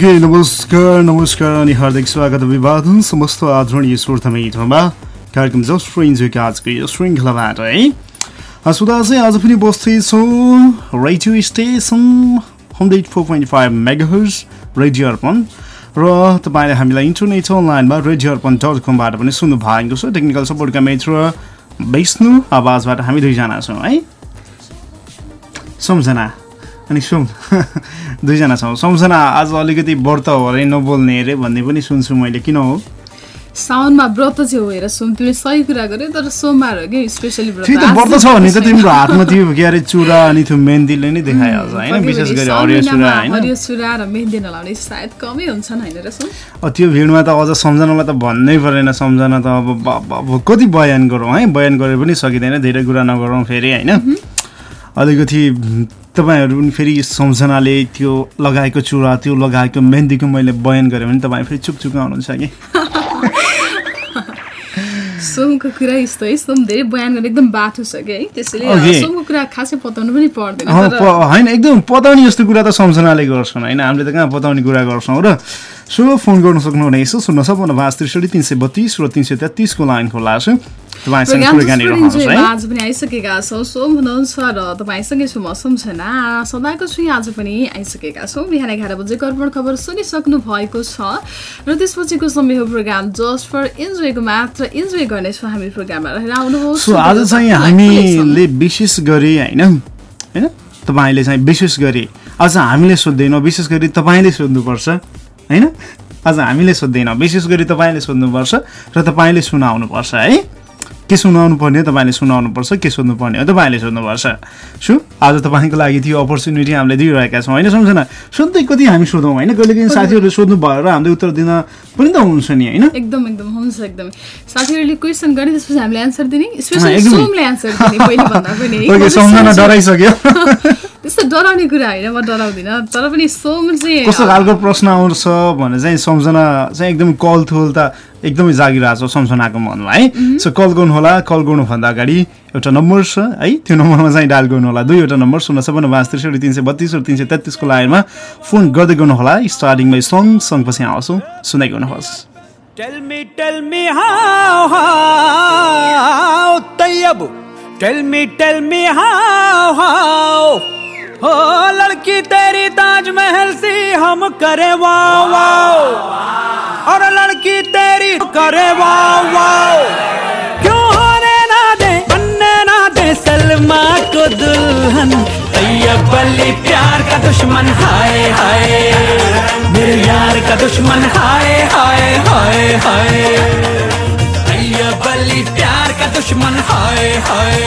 Okay नमस्कार नमस्कार अनि हार्दिक स्वागत अभिवादन समस्त आदरणीय श्रोता मिटरमा कार्यक्रम जस्ट आजको यो श्रृङ्खलाबाट है सुधा चाहिँ आज पनि बस्दैछौँ radio station hundred four point five megahertz radio Arpan र तपाईँले हामीलाई इन्टरनेट अनलाइनमा रेडियो अर्पण डट कमबाट पनि सुन्नु भएको छ टेक्निकल सपोर्टका मित्र विष्णु आवाजबाट हामी दुईजना छौँ है सम्झना अनि सुम दुईजना छौँ। सम्झना आज अलिकति व्रत हो अरे नबोल्ने अरे भन्ने पनि सुन्छु मैले। किन हो? साउनमा व्रत चाहिँ हो हेर सोम तिमीले सही कुरा गर्यो तर सोमबार हो कि स्पेसली व्रत। ठिक त व्रत छ भने त तिम्रो हातमा त्यो के अरे चुरा अनि त्यो मेहन्दीले नै देखाइहाल्छ होइन? विशेष गरी हरियो चुरा होइन? हरियो चुरा र मेहन्दी नलाउने सायद कमै हुन्छन् होइन र सोम अब त्यो भिडमा त अझ सम्झनालाई त भन्नै परेन सम्झना त अब कति बयान गरौँ है? बयान गरे पनि सकिँदैन धेरै कुरा नगरौँ फेरि होइन? अलिकति तपाईँहरू पनि फेरि सम्झनाले त्यो लगाएको चुरा त्यो लगाएको मेहन्दीको मैले बयान गरेँ भने तपाईँ फेरि चुप चुप आउनुहुन्छ कि? सोमको कुरा यस्तो है सोम धेरै बयान गर्ने एकदम बाठो छ कि है? त्यसैले. सोमको कुरा खासै पताउनु पनि पर्दैन होइन एकदम पताउने जस्तो कुरा त सम्झनाले गर्छन् होइन? हामीले त कहाँ पताउने कुरा गर्छौँ? र सो फोन गर्न सक्नुहुनेछ शून्य सपन्न पाँच त्रिसठी तिन सय बत्तिस र तिन सय तेत्तिसको लाइन खुल्ला छ आज पनि आइसकेका छौँ सोम हुनुहुन्छ र तपाईँसँगै छु म सम्झना सदाको छु आज पनि आइसकेका छौँ बिहान एघार बजे कर्पण खबर सुनिसक्नु भएको छ र त्यसपछिको समय हो प्रोग्राम जस्ट फर इन्जोयको मात्र इन्जोय गर्नेछौँ हामी प्रोग्राममा रहेर आउनुहोस् आज चाहिँ हामीले विशेष गरी होइन होइन तपाईँले चाहिँ विशेष गरी आज हामीले सोध्दैनौँ विशेष गरी तपाईँले सोध्नुपर्छ होइन आज हामीले सोध्दैनौँ विशेष गरी तपाईँले सोध्नुपर्छ र तपाईँले सुनाउनुपर्छ है के सुनाउनु पर्ने हो तपाईँले सुनाउनुपर्छ के सोध्नु पर्ने हो तपाईँले सोध्नुपर्छ। सु आज तपाईँको लागि त्यो अपर्च्युनिटी हामीले दिइरहेका छौँ होइन सम्झन? सोध्दै कति हामी सोधौँ होइन? कहिले काहीँ साथीहरूले सोध्नु भयो र हामीले उत्तर दिन पनि त हुन्छ नि होइन? एकदम एकदम हुन्छ एकदमै। साथीहरूले क्वेसन गर्ने त्यसपछि हामीले एन्सर दिने। अँ, स्पेसली एकदमै। सोमले एन्सर दिने पहिले भन्दा पनि। है। ओके म चाहिँ सम्झना डराइसक्यो। त्यस्तो डराउने कुरा होइन म डराउँदिनँ। तर पनि सोम चाहिँ कस्तो खालको प्रश्न आउँछ भने चाहिँ सम्झना चाहिँ एकदम कल थोल त एकदमै जागिरहेको छ सम्झनाको मनमा है? सो कल गर्नुहोला कल गर्नुभन्दा अगाडि एउटा नम्बर छ है? त्यो नम्बरमा चाहिँ डायल गर्नुहोला। दुईवटा नम्बर शून्य सपन्न पाँच त्रिसठी तिन सय बत्तिस र तिन सय तेत्तिसको लाइनमा फोन गर्दै गर्नुहोला। स्टार्टिङमा सङ सङपछि आउँछौँ। सुनाइ गर्नुहोस्। Tell me, tell me how, how, Tayyab Tell me, tell me how, how हो लड़की तेरी ताजमहल सी हम करे वाओ वाओ। और लड़की तेरी करे वाओ वाओ। क्यों होने ना दे, बनने ना दे सलमा को दुल्हन? तैयब अली, प्यार का दुश्मन, हाय हाय। मेरे यार का दुश्मन, हाय हाय हाय हाय। तैयब अली, प्यार का दुश्मन, हाय हाय।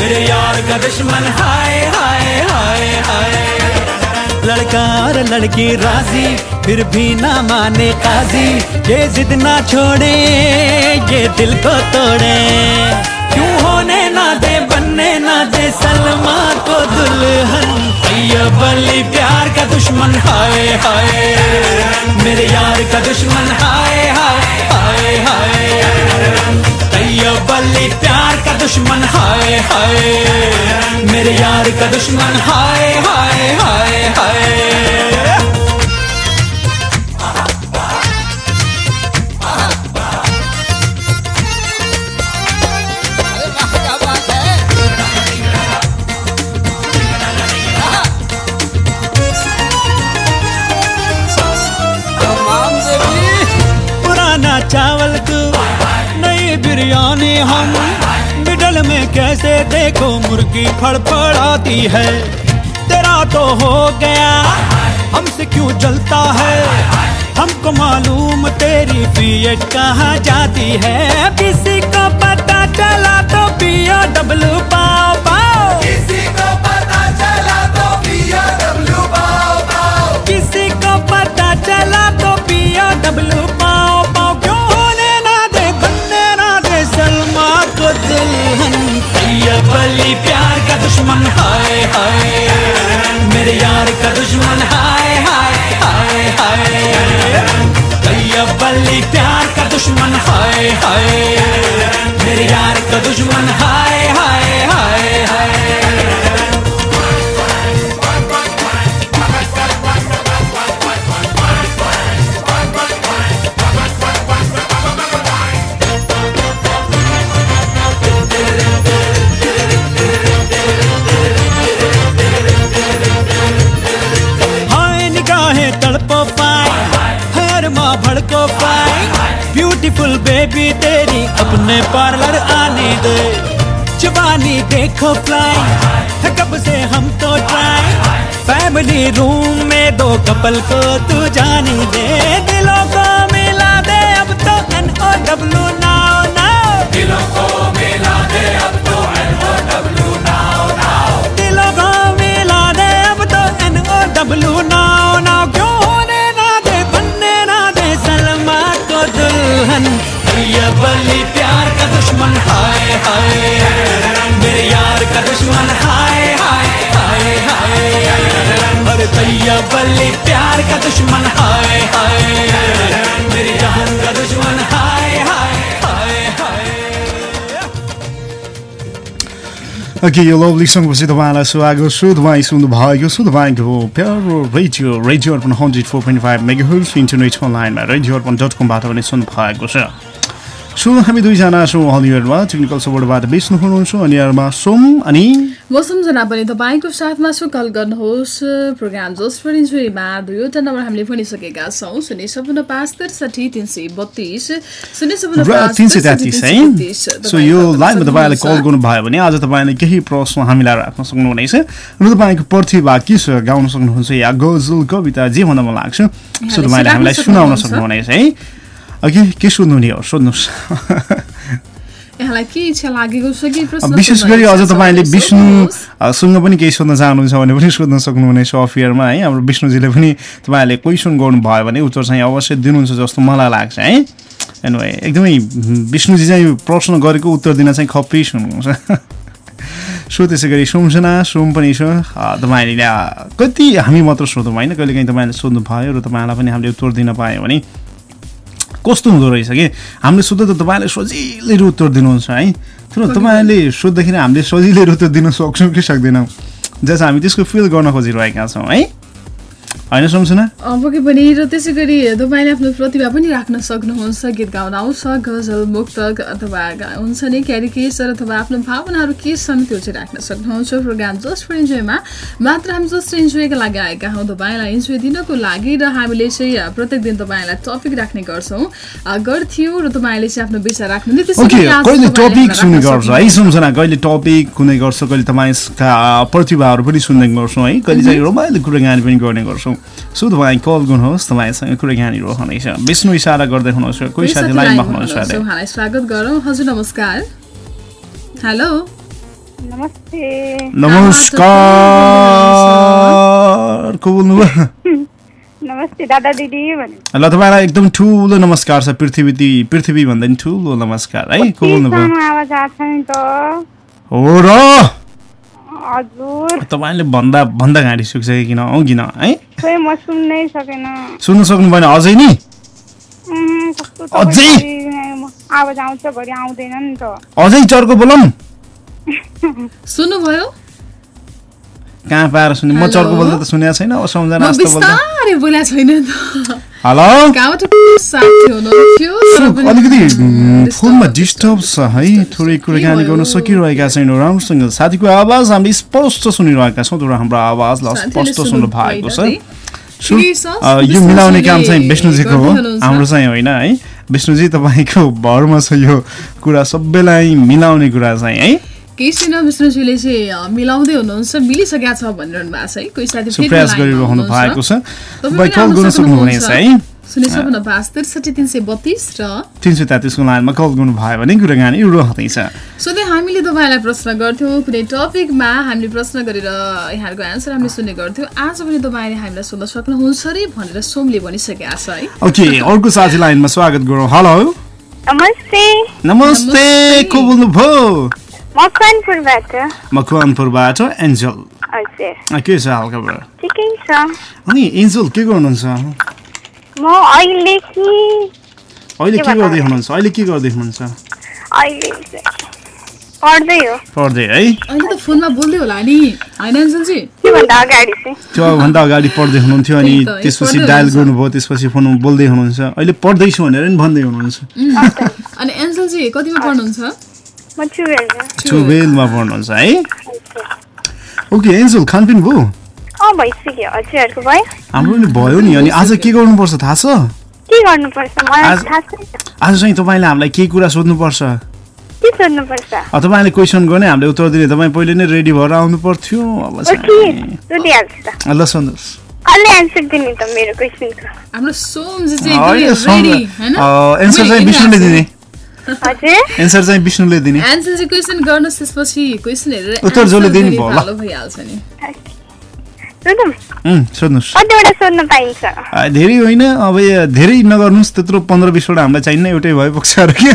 मेरे यार का दुश्मन हाय हाय हाय हाय लड़का और लड़की राज़ी, फिर भी ना माने काजी। ये जिद ना छोड़े, ये दिल को तोड़े। क्यों होने ना दे, बनने ना दे, सलमा को दुल्हन। ये बली प्यार का दुश्मन, हाय हाय। मेरे यार का दुश्मन, हाय हाय। तैयब प्यार का दुश्मन हाय हाय। मेरे यार का दुश्मन हाय हाय हाय हाय। बिरयानी हम मिडल में कैसे देखो मुर्गी फड़फड़ाती है। तेरा तो हो गया, हमसे क्यों जलता है? हमको मालूम तेरी पीएट कहाँ जाती है? हाय, मेरे यार का दुश्मन हाय हाय हाय हाय। ये बली प्यार का दुश्मन हाय हाय। दे। जवानी देखो फ्लाई कब से हम तो ट्राई फैमिली रूम में दो कपल को तू जानी दे। दिलों को मिला दे अब तो N O W now now दिलों को मिला दे अब तो N O W now now दिलों को मिला दे अब तो N O W now now क्यों होने ना दे बनने ना दे सलमा को दुल्हन? ये बली प्यार का दुश्मन हाय हाय। मेरे यार का दुश्मन हाय हाय हाय हाय। अरे तैया बली प्यार का दुश्मन हाय हाय। मेरी जान का दुश्मन हाय हाय हाय हाय। ओके यो लभली सङ्गपछि तपाईँलाई स्वागत छु तपाईँ सुन्नु भएको छु तपाईँको प्यारो radio radio Arpan hundred four point five megahertz internet अनलाइनमा रेडियो अर्पण डट कमबाट पनि सुन्नु भएको छ सो हामी दुईजना छौँ हलिउडमा। टेक्निकल सपोर्टबाट बेच्नु हुनुहुन्छ अनि अरूमा सोम अनि म सम्झना पनि तपाईँको साथमा छु कल गर्नुहोस्। प्रोग्राम जोस फर इन्जोयमा दुईवटा नम्बर हामीले भनिसकेका छौँ। शून्य सपन्न पाँच त्रिसठी तिन सय बत्तिस। शून्य सपन्न तिन सय तेत्तिस। है? सो यो लाइभमा तपाईँले कल। गर्नुभयो भने आज तपाईँले केही प्रश्न हामीलाई राख्न सक्नुहुनेछ। र तपाईँको प्रतिभा के छ गाउन सक्नुहुन्छ या गजल कविता जे भन्न मन लाग्छ सो तपाईँले हामीलाई सुनाउन। सक्नुहुनेछ है? अघि के सोध्नु नि हो सोध्नुहोस् यहाँलाई के इच्छा लागेको छ कि विशेष गरी अझ तपाईँले भने विष्णु सोध्नुहोस्। अ, सँग पनि केही सोध्न चाहनुहुन्छ भने पनि सोध्न सक्नुहुनेछ अफियरमा है हाम्रो विष्णुजीले पनि तपाईँहरूले क्वेसन गर्नुभयो भने उत्तर चाहिँ अवश्य दिनुहुन्छ जस्तो मलाई लाग्छ है एनिवे एकदमै विष्णुजी चाहिँ प्रश्न गरेको उत्तर दिन चाहिँ खप्रिस हुनुहुन्छ सो त्यसै गरी सोमसना सोम पनि छ तपाईँले अ, कति हामी मात्र सोधौँ होइन कहिलेकाहीँ तपाईँले सोध्नु भयो र तपाईँलाई पनि हामीले उत्तर दिन पायो भने कस्तो हुँदो रहेछ कि? हामीले सोध्दा त तपाईँले सजिलै उत्तर दिनुहुन्छ है। तर तपाईँले सोद्धाखेरि हामीले सजिलै उत्तर दिन सक्छौँ कि सक्दैनौँ? जस हामी त्यसको फिल गर्न खोजिरहेका छौँ है। होइन सम्झना पक्कै पनि र त्यसै गरी तपाईँले आफ्नो प्रतिभा पनि राख्न सक्नुहुन्छ गीत गाउन आउँछ गजल मुक्तक अथवा हुन्छ नि क्यारिकेचर अथवा आफ्नो भावनाहरू के छन् त्यो चाहिँ राख्न सक्नुहुन्छ प्रोग्राम जस्ट फर इन्जोयमा। मात्र हामी जस्ट इन्जोयका लागि आएका हौँ तपाईँलाई इन्जोय दिनको लागि र हामीले चाहिँ प्रत्येक दिन तपाईँलाई टपिक राख्ने गर्छौँ। गर्थ्यौँ र तपाईँले चाहिँ आफ्नो विचार आज कहिले टपिक सुन्ने राख्न गर्छ? है। सम्झना कहिले टपिक कुनै गर्छ कहिले तपाईँका प्रतिभाहरू पनि सुन्ने गर्छौँ है। कहिले चाहिँ रमाइलो कुराकानी पनि गर्ने गर्छौँ। सो तपाईँ कल गर्नुहोस् तपाईँसँग कुराकानी रहनेछ विष्णु इसारा गर्दै हुनुहुन्छ कोही साथी लाइनमा हुनुहुन्छ स्वागत गरौँ हजुर नमस्कार हेलो नमस्ते नमस्कार को बोल्नुभयो नमस्ते दादा दिदी ल तपाईँलाई एकदम ठुलो नमस्कार छ पृथ्वी पृथ्वी भन्दा नि ठुलो नमस्कार है को बोल्नुभयो हो र हजुर। तपाईँले भन्दा भन्दा घाँटी सुक्छ कि किन औ किन? है? म सुन्नै सकेन। सुन्नु सक्नु भएन अझै नि? अझै? घरि आवाज आउँछ घरि आउँदैन नि त। अझै चर्को बोलौँ? सुन्नुभयो? कहाँ पाएर सुने? म? चर्को बोल्दा त सुनेको छैन अब सम्झना बिस्तारै बोलेको छैन त। हेलो अलिकति फोनमा डिस्टर्ब छ है? थोरै कुराकानी? गर्न सकिरहेका छैनौँ। राम्रोसँग साथीको आवाज हामीले स्पष्ट सुनिरहेका छौँ। तर हाम्रो आवाजलाई स्पष्ट सुन्नु भएको छ। यो मिलाउने काम चाहिँ विष्णुजीको हो। हाम्रो चाहिँ होइन है? विष्णुजी तपाईँको भरमा छ यो कुरा सबैलाई मिलाउने कुरा चाहिँ है? केही छैन चाहिँ मिलाउँदै हुनुहुन्छ मिलिसकेको छ भनिरहनु भएको छ है। कोही साथी प्रयास गरिरहनु। भएको छ। तपाईँ तपाईँ कल गर्न सक्नुहुनेछ है। शून्य छपन्न पाँच त्रिसठी तिन सय बत्तिस र तिन सय तेत्तिसको लाइनमा कल गर्नुभयो भने कुराकानी रहँदैछ सधैँ हामीले तपाईँलाई प्रश्न गर्थ्यौँ। कुनै टपिकमा हामीले प्रश्न गरेर यहाँहरूको एन्सर हामीले सुन्ने गर्थ्यौँ। आज पनि तपाईँले हामीलाई सोध्न सक्नुहुन्छ अरे भनेर सोमले भनिसकेको छ है। ओके अर्को साथी लाइनमा स्वागत गरौँ। हेलो। नमस्ते नमस्ते। नमस्ते। को बोल्नुभयो? मकवानपुरबाट मकवानपुरबाट एन्जल के छ हालखबर ठिकै छ अनि एन्जल के गर्नुहुन्छ म अहिले कि अहिले के गर्दै? हुनुहुन्छ अहिले के गर्दै हुनुहुन्छ अहिले पढ्दै हो पढ्दै है अहिले त फोनमा बोल्दै होला नि त्योभन्दा अगाडि चाहिँ त्योभन्दा अगाडि पढ्दै हुनुहुन्थ्यो अनि त्यसपछि डायल। गर्नुभयो त्यसपछि फोन बोल्दै हुनुहुन्छ। अहिले पढ्दैछु भनेर नि भन्दै हुनुहुन्छ। अनि एन्सलजी कतिमा पढ्नुहुन्छ? टुवेल्भमा पढ्नुहुन्छ है? ओके एन्जल खानपिन भयो? भइसक्यो। हजुरहरूको भयो। हाम्रो नि भयो नि अनि आज के गर्नुपर्छ थाहा छ? के गर्नुपर्छ? मलाई आज- थाहा छैन। आज चाहिँ तपाईँले हामीलाई केही कुरा सोध्नुपर्छ। के सोध्नुपर्छ? अब तपाईँले क्वेसन गर्ने हामीले उत्तर दिने। तपाईँ पहिले नै रेडी भएर आउनु पर्थ्यो अब ल सुन्नुहोस् एन्सर दिने चाहिँ होइन, एकदमै एन्सर चाहिँ विष्णुले दिने। एन्सर चाहिँ क्वेसन गर्नुहोस् त्यसपछि क्वेसन हेरेर उत्तर जसले answer दिने भयो, ल। भइहाल्छ नि। धेरै होइन अब यो धेरै नगर्नुहोस् त्यत्रो पन्ध्र बिसवटा हामीलाई चाहिन्न एउटै भए पुग्छ अरे के?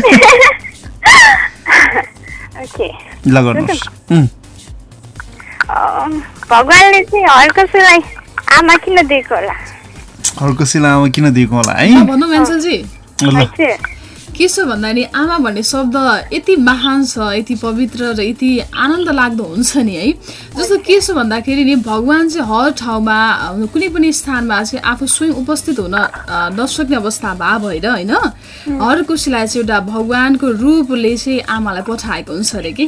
ओके। ल गर्नुहोस्। भगवान्ले चाहिँ हर कसैलाई आमा किन दिएको होला? अर्को सिलामा किन दिएको होला है? भनौँ एन्सलजी ल। के छ नि आमा भन्ने शब्द यति महान छ यति पवित्र र यति आनन्द लाग्दो हुन्छ नि है। जस्तो के छ भन्दाखेरि नि भगवान् चाहिँ हर ठाउँमा कुनै पनि स्थानमा चाहिँ आफू स्वयं उपस्थित हुन नसक्ने अवस्था भए भएर होइन हर कसैलाई चाहिँ एउटा भगवान्को रूपले चाहिँ आमालाई पठाएको हुन्छ अरे कि?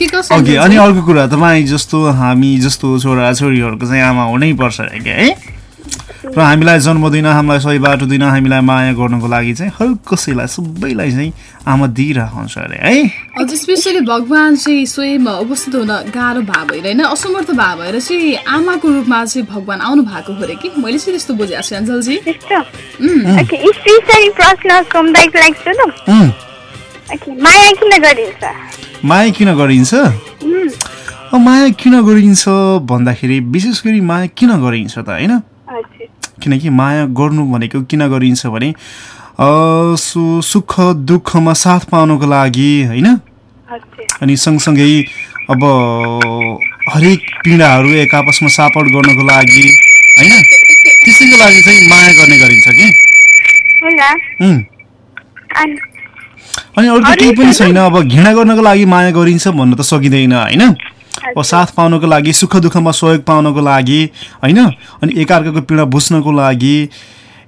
अनि अर्को कुरा तपाईँ जस्तो हामी जस्तो छोरा छोरीहरूको चाहिँ आमा हुनै पर्छ अरे के है? र हामीलाई जन्म दिन हामीलाई सही बाटो दिन हामीलाई माया गर्नको लागि चाहिँ हर कसैलाई सबैलाई चाहिँ आमा दिइरहेको हुन्छ अरे है? अझ स्पेसली भगवान् चाहिँ स्वयं उपस्थित हुन गाह्रो भए भएर होइन? असमर्थ भए भएर चाहिँ आमाको रूपमा चाहिँ भगवान् आउनु भएको हो अरे कि? मैले चाहिँ त्यस्तो बुझेको छु अञ्जलजी। माया किन गरिन्छ? माया किन गरिन्छ? माया किन गरिन्छ भन्दाखेरि विशेष गरी माया किन गरिन्छ त होइन? हजुर किनकि माया गर्नु भनेको किन गरिन्छ भने सु सुख दुःखमा साथ पाउनको लागि होइन? अनि सँगसँगै अब हरेक पीडाहरू एक आपसमा सापट गर्नको लागि होइन? त्यसैको लागि चाहिँ माया गर्ने गरिन्छ कि? अनि अनि अर्को केही पनि छैन अब घृणा गर्नको लागि माया गरिन्छ भन्न त सकिँदैन होइन? साथ पाउनको लागि सुख दुःखमा सहयोग पाउनको लागि होइन? अनि एकअर्काको पीडा बुझ्नको लागि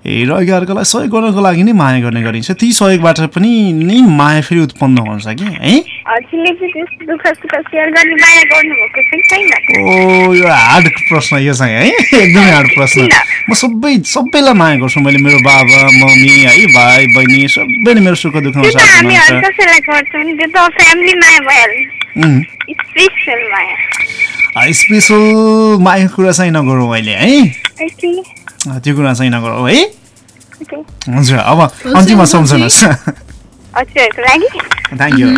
र एकअर्कालाई सहयोग गर्नको लागि नै माया गर्ने गरिन्छ। ती सहयोगबाट पनि नै माया फेरि उत्पन्न हुन्छ कि है? ओ यो हार्ड प्रश्न यो चाहिँ है? एकदमै हार्ड प्रश्न। म सबै सबैलाई माया गर्छु। मैले मेरो बाबा मम्मी है भाइ बहिनी सबैले मेरो सुख दुःखमा साथ स्पेसल माया कुरा चाहिँ नगरौँ अहिले है? त्यो कुरा चाहिँ नगरौँ है? हुन्छ अब अन्तिममा सम्झनुहोस्। थ्याङ्क यू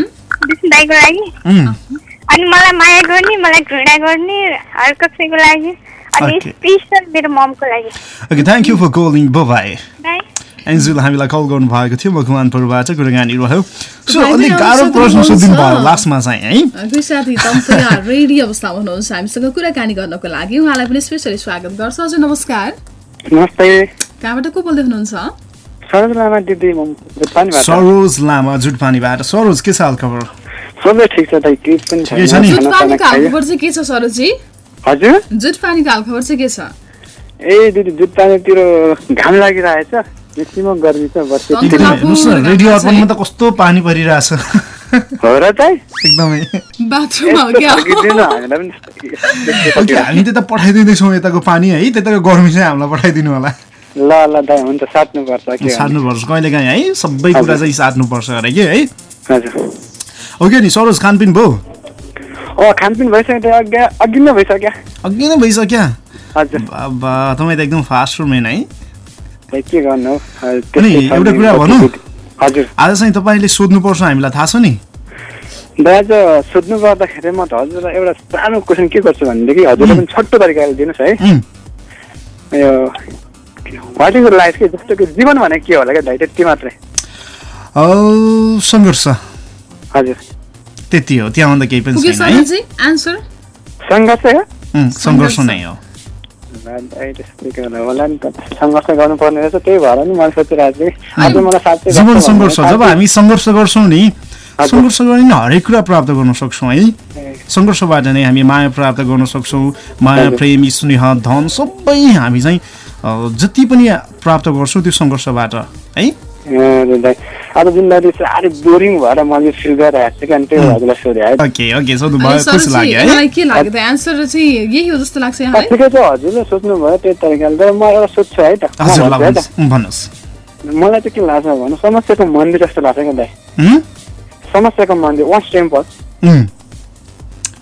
अनि मलाई माया गर्ने मलाई घृणा गर्ने हर कसैको लागि। अनि Okay. स्पेसल मेरो ममको लागि। Okay thank you for calling bye bye Anjul हामीलाई कल गर्नु भएको थियो मकवानपुरबाट कुराकानी रह्यो सो अलिक गाह्रो प्रश्न त सोधिदिनु भयो। लास्टमा चाहिँ है? कोही साथी रेडी अवस्थामा हुनुहुन्छ। हामीसँग कुराकानी गर्नको लागि उहाँलाई पनि स्पेसली स्वागत गर्छ। हजुर नमस्कार। नमस्ते। कहाँबाट को बोल्दै हुनुहुन्छ? सरोज लामा दिदी म पानीबाट सरोज लामा जुटपानीबाट। सरोज के साल खबर? सबै ठिक छ दाइ केही पनि छ? छैन। जुट खाना पानीको साना खायो हालखबर चाहिँ के छ सरोजी हजुर? जुट पानीको हालखबर चाहिँ के छ? ए दिदी दुध पानीतिर घाम लागिरहेछ। गर्मी छ हेर्नुहोस् न रेडियो अर्पणमा त कस्तो पानी परिरहेछ। हो र दाइ एकदमै। हामी त्यता पठाइदिँदैछौँ यताको पानी है? त्यताको गर्मी चाहिँ हामीलाई पठाइदिनु होला। ल ल दाइ हुन्छ साट्नुपर्छ। साट्नुपर्छ कहिले काहीँ है? सबै कुरा चाहिँ साट्नुपर्छ अरे कि है? हजुर। ओके नि सरोज खानपिन भयो? अँ खानपिन भइसक्यो अघि नै भइसक्यो। अघि नै भइसक्यो? तपाईँ त एकदम फास्ट रुमेन है? के गर्नु? एउटा कुरा भनौँ? हजुर। आज चाहिँ तपाईँले सोध्नुपर्छ हामीलाई थाहा छ नि। दाइ आज सोध्नु पर्दाखेरि म त हजुरलाई एउटा सानो क्वेसन के गर्छु भनेदेखि हजुरले पनि छोटो तरिकाले दिनुहोस् है। यो वाट इज लाइफ के जस्तो कि जीवन भनेको के होला क्या दाइ त्यति मात्रै। औ, सङ्घर्ष। हजुर। त्यति हो त्यहाँभन्दा केही पनि छैन है। एन्सर सङ्घर्ष हो? सङ्घर्ष नै हो। सङ्घर्ष गर्नुपर्ने रहेछ त्यही भएर नि मैले सोचिरहेको थिएँ आज मलाई जीवन सङ्घर्ष जब हामी सङ्घर्ष गर्छौँ नि। सङ्घर्ष गर्ने हरेक कुरा प्राप्त गर्न सक्छौँ है? सङ्घर्षबाट नै हामी माया प्राप्त गर्न सक्छौँ माया। प्रेम स्नेह धन सबै हामी चाहिँ जति पनि प्राप्त गर्छौँ त्यो सङ्घर्षबाट है? हजुर दाइ आज जिन्दगी साह्रै बोरिङ भएर मैले फिल गरिरहेको अनि त्यही हजुरलाई सोधेँ ठिकै छ हजुरले सोध्नुभयो त्यही तरिकाले। तर म एउटा सोध्छु है त। मलाई चाहिँ के लाग्छ भन्नु समस्याको मन्दिर जस्तो लाग्छ क्या दाइ? समस्याको मन्दिर वान्स टेम्पल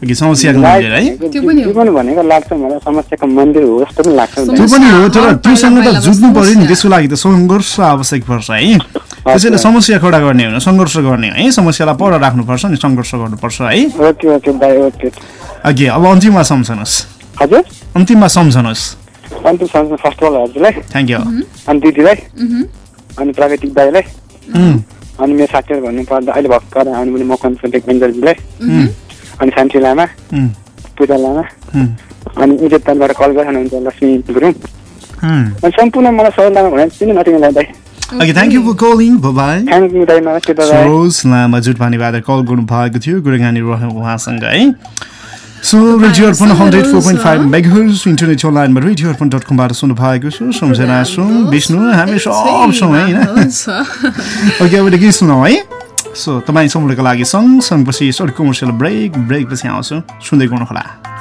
ओके समस्याको मन्दिर है? त्यो पनि हो। जीवन भनेको लाग्छ मलाई। समस्याको मन्दिर हो जस्तो पनि लाग्छ। त्यो। पनि हो तर त्योसँग त जुझ्नु पर्यो नि समस्या। त्यसको लागि त सङ्घर्ष आवश्यक पर्छ है। त्यसैले समस्या खडा गर्ने हो सङ्घर्ष गर्ने हो। है समस्यालाई पर राख्नुपर्छ नि सङ्घर्ष गर्नुपर्छ है। ओके ओके दाइ ओके। ओके अब अन्तिममा सम्झनुहोस्। हजुर? अन्तिममा सम्झनुहोस्। अन्तिम सम्झनु फर्स्ट अफ अल हजुरलाई। थ्याङ्क यू अनि दिदीलाई। अनि प्राकृतिक दाईलाई अनि मेरो साथीहरू भन्नुपर्दा अहिले भर्खर आउनु पनि मकवानको टेक्मेन्जरजीलाई उम्, अनि शान्ति लामा पूजा लामा। अनि इजेतनबाट कल गर्नुहुन्छ लक्ष्मी गुरुङ। अनि सम्पूर्ण मलाई सबै लामा भने चिन्नु नतिमीलाई दाइ okay thank you for calling bye thank you दाइ नमस्ते दाइ सरोज लामा जुटपानीबाट कल गर्नु भएको थियो। गुरुगानी रह्यो उहाँसँग है। So radio Arpan hundred four point five megahertz internet अनलाइनमा रेडियो अर्पण डट कमबाट सुन्नु भएको छु। सम्झना छौँ विष्णु हामी सब छौँ है होइन। ओके अब गीत सुनौँ है? सो तपाईँ सम्पूर्णको लागि सङ सँगपछि सर्ट कमर्सियल ब्रेक ब्रेक पछि आउँछु। सुन्दै गर्नुहोला।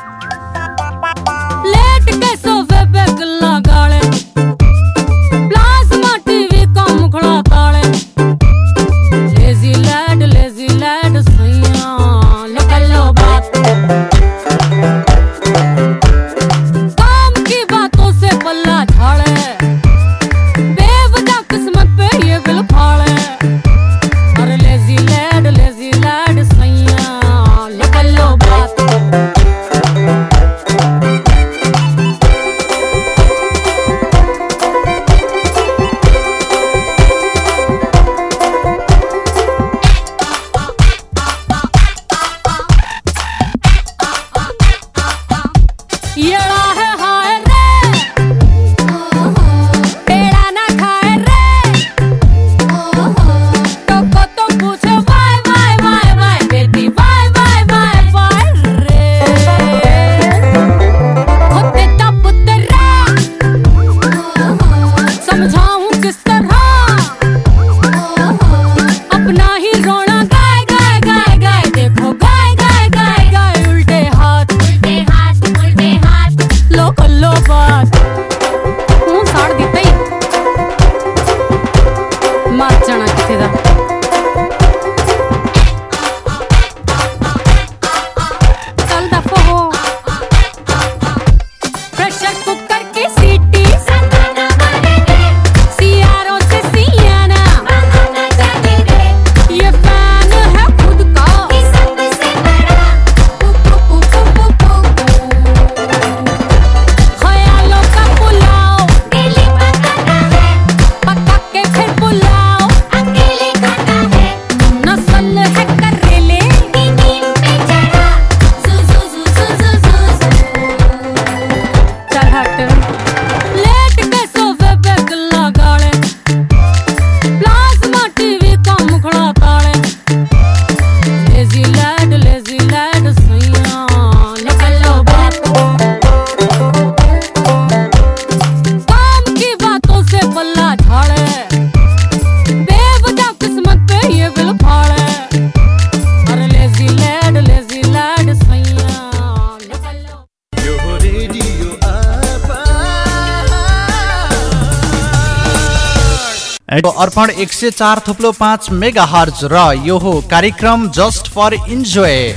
अर्पण एक सय चार थुप्लो पाँच मेगा हर्ज र यो हो कार्यक्रम जस्ट फर इन्जोय।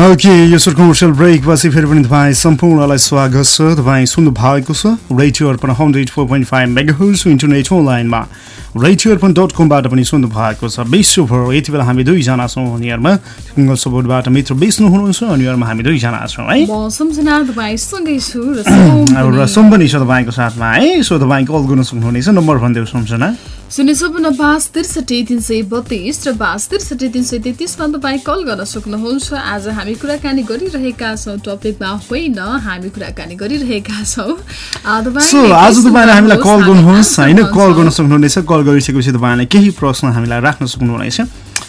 ओके यो सुर कमर्सियल ब्रेकपछि फेरि पनि तपाईँ सम्पूर्णलाई स्वागत छ। तपाईँ सुन्नु भएको छ radio Arpan hundred four point five megahertz internet अनलाइनमा रेडियो अर्पण डट कमबाट पनि सुन्नु भएको छ। विश्वभर यति बेला हामी दुईजना छौँ नियरमा सिङ्गल सपोर्टबाट मित्र विष्णु हुनुहुन्छ नियरमा हामी दुईजना छौँ है? र सोम सोम पनि छ तपाईँको साथमा है? सो तपाईँ कल गर्न सक्नुहुनेछ नम्बर भनिदेऊ सम्झना। शून्य छपन्न पाँच त्रिसठी तिन सय बत्तिस र पाँच त्रिसठी तिन सय तेत्तिसमा तपाईँ कल गर्न सक्नुहुन्छ। आज हामी कुराकानी गरिरहेका छौँ। टपिकमा होइन हामी कुराकानी गरिरहेका छौँ। आज तपाईँले हामीलाई कल गर्नुहोस् होइन? कल गर्न। सक्नुहुनेछ। कल गरिसकेपछि तपाईँले केही प्रश्न हामीलाई राख्न सक्नुहुनेछ।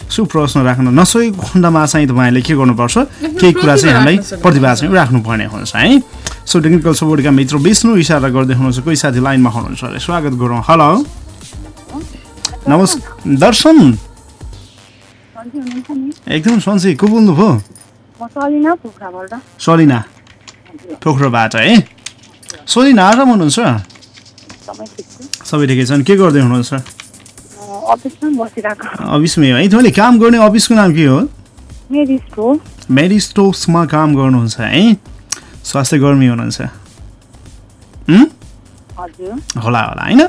सो प्रश्न राख्न नसकेको खण्डमा चाहिँ तपाईँले के गर्नुपर्छ? केही कुरा चाहिँ हामीलाई। प्रतिभा चाहिँ राख्नुपर्ने हुन्छ है? सो टेक्निकल सपोर्टका मित्र विष्णु इसारा गर्दै हुनुहुन्छ। कोही साथी लाइनमा हुनुहुन्छ स्वागत गरौँ। हेलो। नमस्कार दर्शन। एकदम सन्चै। को बोल्नुभयो? सलिना पोखराबाट है? सलिना आराम हुनुहुन्छ? सबै ठिकै छन्। के गर्दै हुनुहुन्छ? अफिसमा हो। है तपाईँले काम गर्ने अफिसको नाम के हो? मेरो स्टोक्समा काम गर्नुहुन्छ है? स्वास्थ्य कर्मी हुनुहुन्छ होला होला होइन?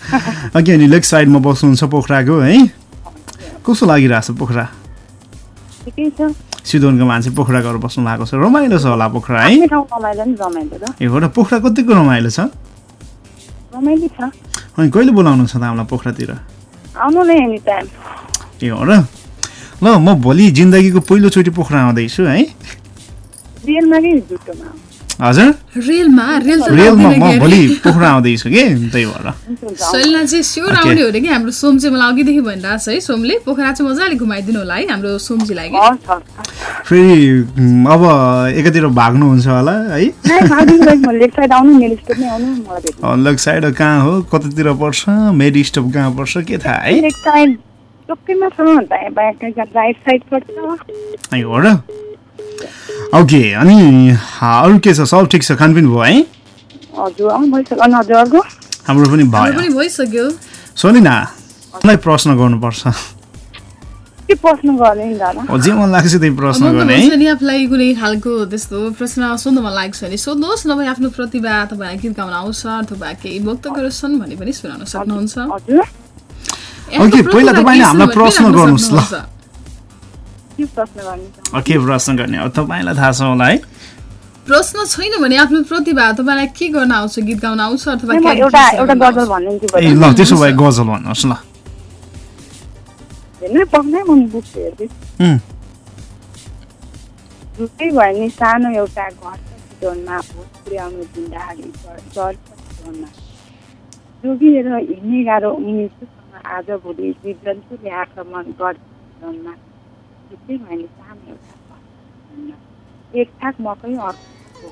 अघि अनि लेग साइडमा बस्नुहुन्छ पोखराको है? कस्तो लागिरहेछ पोखरा? सिदोनको मान्छे पोखरा गएर बस्नु भएको छ। रमाइलो छ होला पोखरा है? ए हो र पोखरा कतिको रमाइलो छ? अनि कहिले बोलाउनु छ त हामीलाई पोखरातिर? ए हो र। ल म भोलि जिन्दगीको पहिलोचोटि पोखरा आउँदैछु है? हजुर? रेलमा रेल त रियलमा लाग्दैन म के भोलि? पोखरा आउँदैछु कि? त्यही भएर। शैलना चाहिँ स्योर. आउने हो अरे कि? हाम्रो सोम चाहिँ मलाई अघिदेखि भनिरहेको छ है सोमले। पोखरा चाहिँ मजाले घुमाइदिनु होला है हाम्रो सोमजीलाई कि? फेरि अब एकातिर भाग्नुहुन्छ होला है? नै भागिदिनु भयो म लेफ्ट साइड आउनु मेरो स्टोर नै आउनु मलाई भेट्नु। लेग साइड कहाँ हो? कतातिर पर्छ? मेरी स्टप कहाँ पर्छ? के थाहा है? हो र। ओके अनि हा, अरू के छ सब ठिक छ? खानपिन भयो है? हाम्रो पनि भयो। पनि भइसक्यो। सोनिना मलाई प्रश्न गर्नुपर्छ। जे मन लाग्छ त्यही प्रश्न गर्ने है? नि आफूलाई कुनै खालको त्यस्तो प्रश्न सोध्न मन लागेको छ भने सोध्नुहोस् नभए आफ्नो प्रतिभा तपाईँलाई गीत गाउन आउँछ अथवा केही वक्तव्यहरू छन् भने पनि सुनाउन सक्नुहुन्छ। ओके, पहिला तपाईँले हामीलाई प्रश्न गर्नुहोस् ल। के प्रश्न गर्ने अब तपाईँलाई थाहा छ होला है? प्रश्न छैन भने आफ्नो प्रतिभा तपाईँलाई के गर्न आउँछ? गीत गाउन आउँछ अथवा ल त्यसो भए गजल भन्नुहोस् ल। झुकै भयो नि सानो एउटा घर छ चितवनमा भोट पुर्याउनु दिँदाखेरि चर्च चितवनमा जोगिएर हिँड्ने गाह्रो उमेशसँग आज भोलि जीवजन्तुले आक्रमण गर्छ झुकै भयो नि सानो एउटा। एक थाक मकै अर्को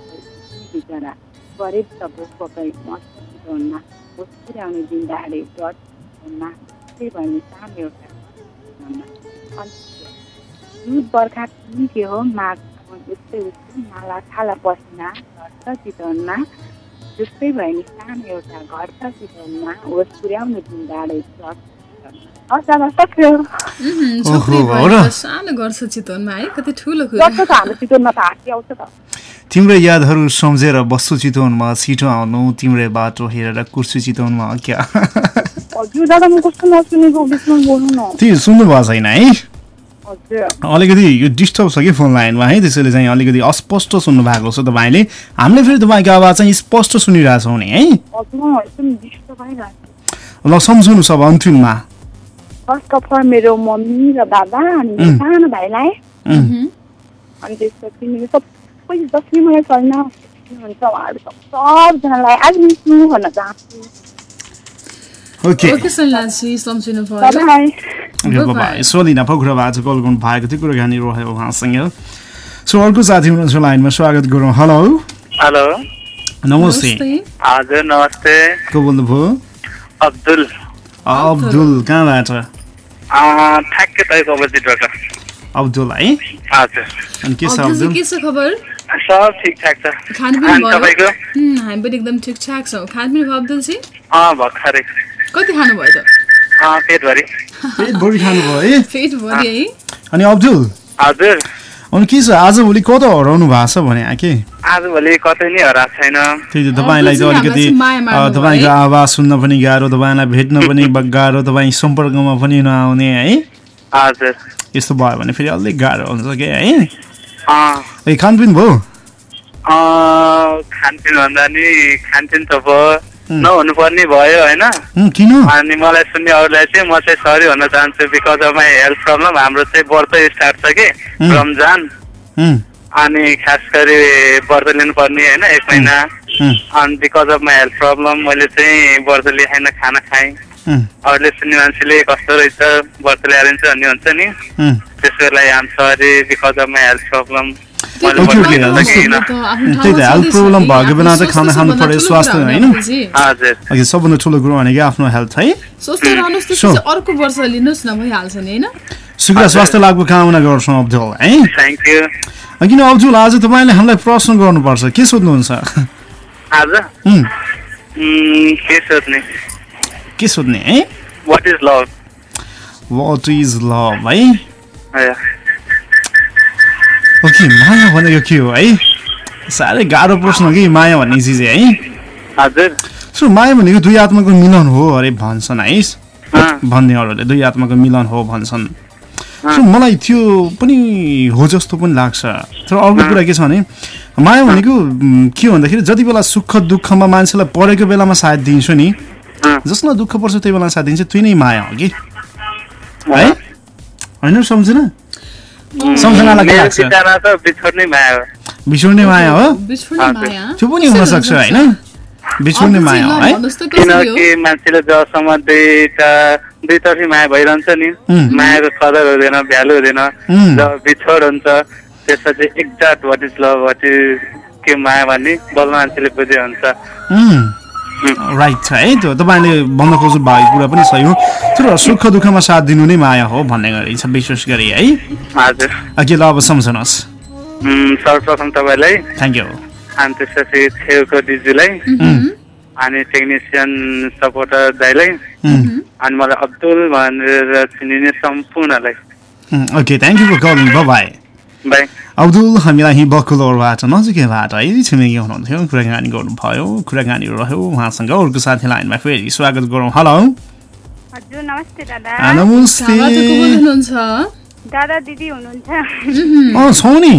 बिचरा गरिब त भोक पकाइ चितवनमा भोट पुर्याउनु दिँदाखेरि चितवनमा त्यही भयो नि सानो एउटा दुध बर्खा के हो माघ फागुन उस्तै नाला छाला पसिना घर छ चितवनमा जस्तै भयो नि सानो एउटा घर छ चितवनमा होस् पुर्याउनु दिन डाँडै सानो गर्छ चितवनमा है कति ठुलो कुरा गर्छ त हाम्रो चितवनमा त हाँसी आउँछ त तिम्रो यादहरू सम्झेर बस्छु चितवनमा छिटो आउनु तिम्रै बाटो हेरेर कुर्छु चितवनमा क्या सुन्नु भएको छैन है अलिकति यो डिस्टर्ब छ कि फोन लाइनमा है त्यसैले चाहिँ अलिकति अस्पष्ट सुन्नु भएको छ तपाईँले हामीले फेरि तपाईँको आवाज चाहिँ स्पष्ट सुनिरहेछौँ नि है ल सम्झाउनु सब अन्तिममा फर्स्ट अफ अल मेरो मम्मी र बाबा अनि मेरो सानो भाइलाई। अनि त्यसपछि मेरो सबै जसले मलाई छैन हुन्छ उहाँहरू सब- सबजनालाई आज मिस्नु भन्न चाहन्छु। सोलिना पोखराबाट कल गर्नु भएको थियो कुराकानी रह्यो उहाँसँग। सो अर्को साथी हुनुहुन्छ लाइनमा स्वागत गरौँ। हेलो। हेलो। नमस्ते। हजुर नमस्ते। को बोल्नुभयो? अब्दुल। अब्दुल कहाँबाट? ठ्याक्कै तपाईँको अपोजिटबाट अब्दुल है हजुर अनि के छ अब्दुल के छ खबर सब ठिकठाक छ खानपिन अनि भयो हामी पनि एकदम ठिकठाक छौँ खानपिन भयो अब्दुल अँ भर्खरै कति खानुभयो त पेटभरि पेट भरि खानुभयो है पेट भरि है अनि अब्दुल हजुर अनि के छ? आजभोलि कता हराउनु भएको छ भने के आजभोलि कतै नै हराएको छैन। त्यही त तपाईँलाई चाहिँ अब्दुल अलिकति तपाईँको आवाज सुन्न पनि गाह्रो तपाईँलाई भेट्न पनि गाह्रो तपाईँ सम्पर्कमा पनि नआउने है। हजुर। यस्तो भयो भने फेरि अलिक गाह्रो हुन्छ कि है? ए खानपिन भयो? अँ, खानपिन भन्दा नि खानपिन त भयो। नहुनु पर्ने भयो होइन? अनि मलाई सुन्ने अरूलाई चाहिँ म चाहिँ सरी भन्न चाहन्छु because of my health problem हाम्रो चाहिँ व्रत स्टार्ट छ कि. रमजान। अनि खास गरी व्रत लिनुपर्ने होइन एक महिना। अनि because of my health problem मैले चाहिँ व्रत लिएन खाना खाएँ। अरूले सुन्ने मान्छेले कस्तो रहेछ व्रत ल्याइदिन्छ भन्ने हुन्छ नि। त्यसको लागि I'm sorry because of my health problem त्यही त त, त, हेल्थ प्रब्लम भएको बेला चाहिँ खाना स्वास्थ्य खानु पर्यो, स्वास्थ्य हो होइन? सबभन्दा ठुलो कुरो भनेको आफ्नो हेल्थ है अर्को वर्ष लिनुहोस् न भइहाल्छ नि होइन शीघ्र स्वास्थ्य लाभको कामना गर्छौँ अब्दुल है किन अब्दुल आज तपाईँले हामीलाई प्रश्न गर्नुपर्छ के सोध्नुहुन्छ के सोध्ने के सोध्ने है what is love what is love है माया भनेको के हो है? साह्रै गाह्रो प्रश्न कि माया भन्ने चिज है हजुर। सो माया भनेको दुई आत्माको मिलन हो अरे भन्छन् है? अँ, भन्नेहरूले दुई आत्माको मिलन हो भन्छन्। सो मलाई त्यो पनि हो जस्तो पनि लाग्छ। तर अर्को कुरा के छ भने माया भनेको के हो भन्दाखेरि जति बेला सुख दुःखमा मान्छेलाई परेको बेलामा साथ दिन्छु नि। जसलाई दुःख पर्छ त्यही बेला साथ दिन्छ त्यही नै माया हो कि? है? होइन सम्झेन? सम्झनालाई के लाग्छ। बिछोड्ने माया हो। त्यो पनि हुनसक्छ होइन? बिछोड्ने माया हो किनकि मान्छेले जबसम्म दुईटा दुईतर्फी माया भइरहन्छ नि. मायाको कदर हुँदैन भ्यालु हुँदैन. जब बिछोड हुन्छ त्यसपछि exact what is love what is के माया भन्ने बल मान्छेले बुझे हुन्छ। राइट छ है। त्यो तपाईँले भन्न खोज्नु भएको कुरा पनि सही हो। तर सुख दुःखमा साथ दिनु नै माया हो भन्ने गरिन्छ विशेष गरी है। हजुर। ल अब सम्झनुहोस्। सर्वप्रथम तपाईँलाई थ्याङ्क यू अनि त्यसपछि छेउको दिजूलाई अनि टेक्निसियन सपोर्टर दाईलाई अनि मलाई अब्दुल भनेर चिनिने सम्पूर्णलाई। Okay thank you for calling bye bye Abdul हामीलाई यहीँ बकुलरबाट नजिकैबाट है छिमेकी हुनुहुन्थ्यो। कुराकानी गर्नुभयो कुराकानी रह्यो। उहाँसँग अर्को साथी लाइनमा फेरि स्वागत गरौँ। हेलो नमस्ते दादा। दादा दिदी हुनुहुन्छ। अँ छौ नि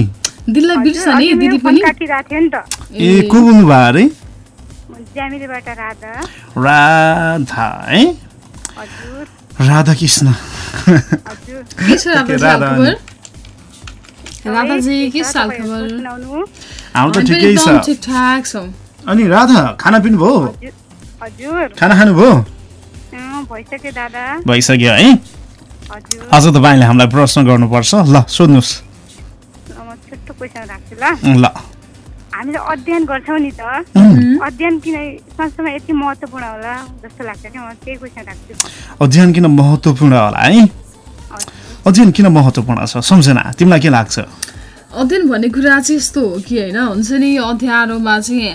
दिदीलाई बिर्स नि अघि दिदी मेरो फोन पनि। काटिरहेको थियो नि त। ए को बोल्नु भयो अरे? ज्यामिरेबाट राधा। राधा है हजुर। राधा कृष्ण राधा राधाजी के छ हालखबर हाम्रो त ठिकै छ। ठिकठाक छौँ। अनि राधा खाना पिउनु भयो? खाना खानुभयो भइसक्यो है? आज तपाईँले हामीलाई प्रश्न गर्नुपर्छ। ल सोध्नुहोस्। ल हामीले अध्ययन गर्छौँ नि त। अध्ययन किन संस्थामा यति महत्त्वपूर्ण होला जस्तो लाग्छ क्या म त्यही क्वेसन राख्छु। अध्ययन किन महत्त्वपूर्ण होला है? अध्ययन किन महत्त्वपूर्ण छ? सम्झना तिमीलाई के लाग्छ? अध्ययन भन्ने कुरा चाहिँ यस्तो हो कि होइन हुन्छ नि अँध्यारोमा चाहिँ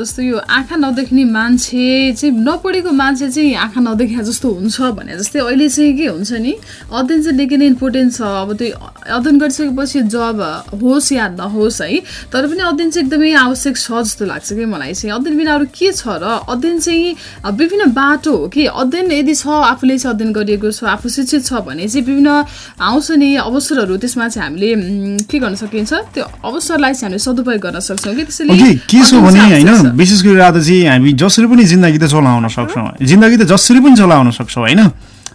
जस्तो यो आँखा नदेख्ने मान्छे चाहिँ नपढेको मान्छे चाहिँ आँखा नदेखा जस्तो हुन्छ भने जस्तै अहिले चाहिँ के हुन्छ नि अध्ययन चाहिँ निकै नै इम्पोर्टेन्ट छ। अब त्यो अध्ययन गरिसकेपछि जब होस् या नहोस् है तर पनि अध्ययन चाहिँ एकदमै आवश्यक छ जस्तो लाग्छ कि मलाई चाहिँ। अध्ययन बिना अरू के छ र अध्ययन चाहिँ विभिन्न बाटो हो कि अध्ययन यदि छ आफूले चाहिँ अध्ययन गरिएको छ आफू शिक्षित छ भने चाहिँ विभिन्न आउँछ नि अवसरहरू त्यसमा चाहिँ हामीले के गर्न सकिन्छ त्यो अवसरलाई चाहिँ हामीले सदुपयोग गर्न सक्छौँ कि? त्यसैले के छ भने होइन। विशेष गरी राधा चाहिँ हामी जसरी पनि जिन्दगी त चलाउन सक्छौँ। जिन्दगी त जसरी पनि चलाउन सक्छौँ होइन?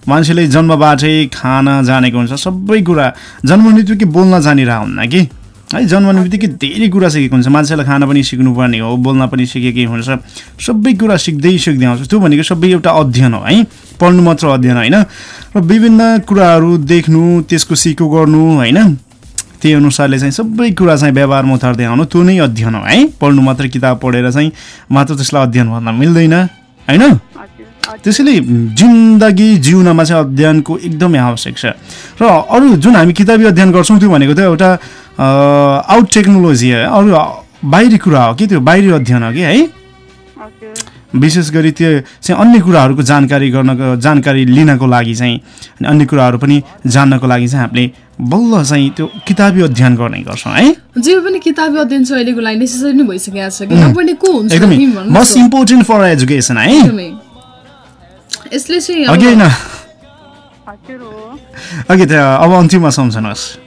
मान्छेले जन्मबाटै खान जानेको हुन्छ सबै कुरा जन्मने बित्तिकै बोल्न जानिरह हुन्न कि? है जन्मने बित्तिकै धेरै कुरा सिकेको हुन्छ। मान्छेलाई खान पनि सिक्नुपर्ने हो बोल्न पनि सिकेकै हुन्छ। सबै कुरा सिक्दै सिक्दै आउँछ। त्यो भनेको सबै एउटा अध्ययन हो है? पढ्नु मात्र अध्ययन होइन? र विभिन्न कुराहरू देख्नु त्यसको सिको गर्नु होइन? त्यही अनुसारले चाहिँ सबै कुरा चाहिँ व्यवहारमा उतार्दै आउनु त्यो नै अध्ययन हो है? पढ्नु मात्र किताब पढेर चाहिँ मात्र त्यसलाई अध्ययन भन्न मिल्दैन होइन? त्यसैले जिन्दगी जिउनमा चाहिँ अध्ययनको एकदमै आवश्यक छ। र अरू जुन हामी किताबी अध्ययन गर्छौँ त्यो भनेको त एउटा आउट टेक्नोलोजी है? अरू बाहिरी कुरा हो कि त्यो बाहिरी अध्ययन हो कि है? विशेष गरी त्यो चाहिँ अन्य कुराहरूको जानकारी गर्नको जानकारी लिनको लागि चाहिँ अनि अन्य कुराहरू पनि जान्नको लागि चाहिँ हामीले बल्ल चाहिँ त्यो किताबी अध्ययन गर्ने गर्छौँ है? जे पनि किताबी अध्ययन चाहिँ अहिलेको लागि नेसेसरी नै भइसकेको छ कि? नपढ्ने को हुन्छ मोस्ट। इम्पोर्टेन्ट फर एजुकेसन है? यसले चाहिँ अब- अघि होइन त अब अन्तिममा सम्झनुहोस्।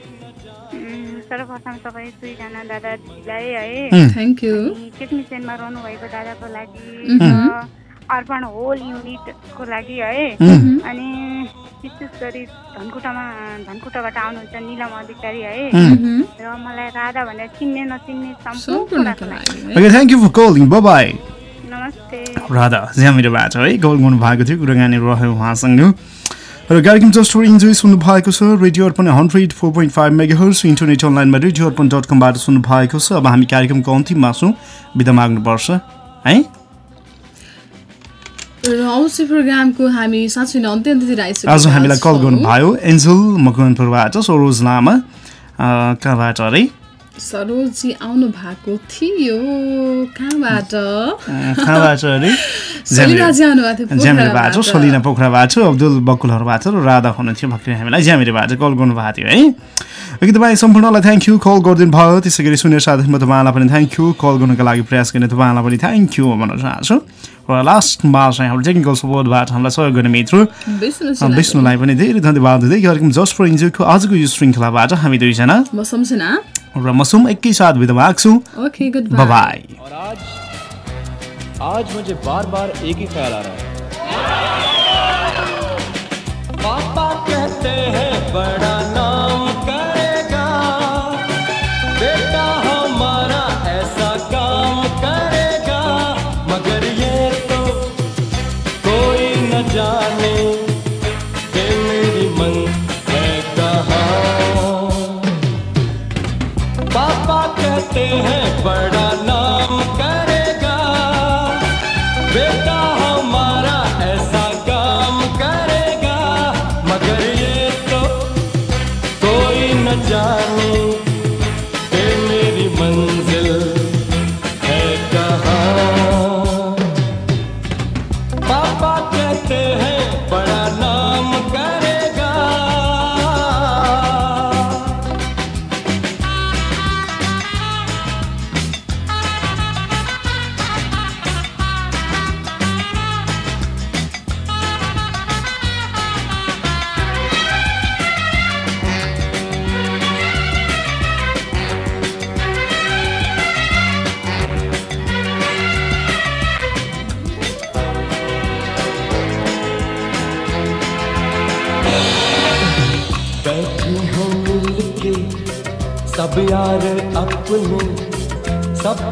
सर्वप्रथम सबै दुईजना दादा दिदीलाई है थ्याङ्क यू टेक्निसियनमा रहनुभएको दादाको लागि अर्पण होल युनिटको लागि है। अनि विशेष गरी धनकुटामा धनकुटाबाट आउनुहुन्छ निलम अधिकारी है। र मलाई राधा भनेर चिन्ने नचिन्ने thank you for calling bye नमस्ते। राधा ज्याँ मेरो बाटो है। कल गर्नु भएको थियो कुराकानी रह्यो उहाँसँग। र कार्यक्रम जस्ट इन्जोय सुन्नु भएको छ। Radio Arpan hundred four point five megahertz internet अनलाइनमा रेडियो अर्पण डट कमबाट सुन्नु भएको छ। अब हामी कार्यक्रमको अन्तिममा छौँ। बिदा माग्नुपर्छ। है? र औँसी प्रोग्रामको हामी साँच्चै नै अन्त्य अन्त्यतिर आइसकेका आज हामीलाई कल। गर्नुभयो एन्जल मकवानपुरबाट सरोज लामा कहाँबाट अरे? सरोजी आउनु भएको थियो। कहाँबाट? कहाँबाट अरे? भएको ज्यामिरेबाट पोखराबाट। सलिना पोखराबाट अब्दुल बकुलहरूबाट र राधा हुनुहुन्थ्यो भर्खरै हामीलाई ज्यामिरेबाट कल गर्नुभएको थियो है। ओके तपाईँ सम्पूर्णलाई थ्याङ्क यू कल गरिदिनु भयो। त्यसै गरी सुनेर साथै म तपाईँलाई पनि थ्याङ्क यू कल गर्नुको लागि प्रयास गर्ने तपाईँलाई पनि थ्याङ्क यू भन्न चाहन्छु। र लास्टमा चाहिँ हाम्रो टेक्निकल सपोर्टबाट हामीलाई सहयोग गर्ने मित्र। विष्णुलाई पनि धेरै धन्यवाद दिँदै कार्यक्रम जस्ट फर इन्जोयको आजको यो श्रृङ्खलाबाट हामी दुईजना र मसुम एकैसाथ बिदा माग्छु ओके गुड बाई बाई और आज आज मुझे बार बार एक ही ख्याल आ रहा है। पापा कहते हैं बड़ा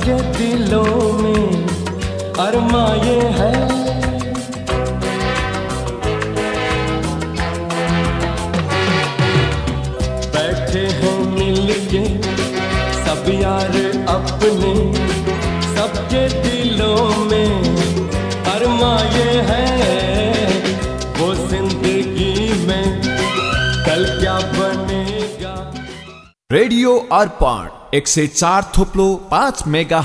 सबके दिलों में अरमा ये है। बैठे हो मिलके, सब यार अपने, सबके दिलों में अरमा ये है। वो ज़िंदगी में कल क्या बनेगा? रेडियो अर्पण एक सय चार थोप्लो पाँच मेगा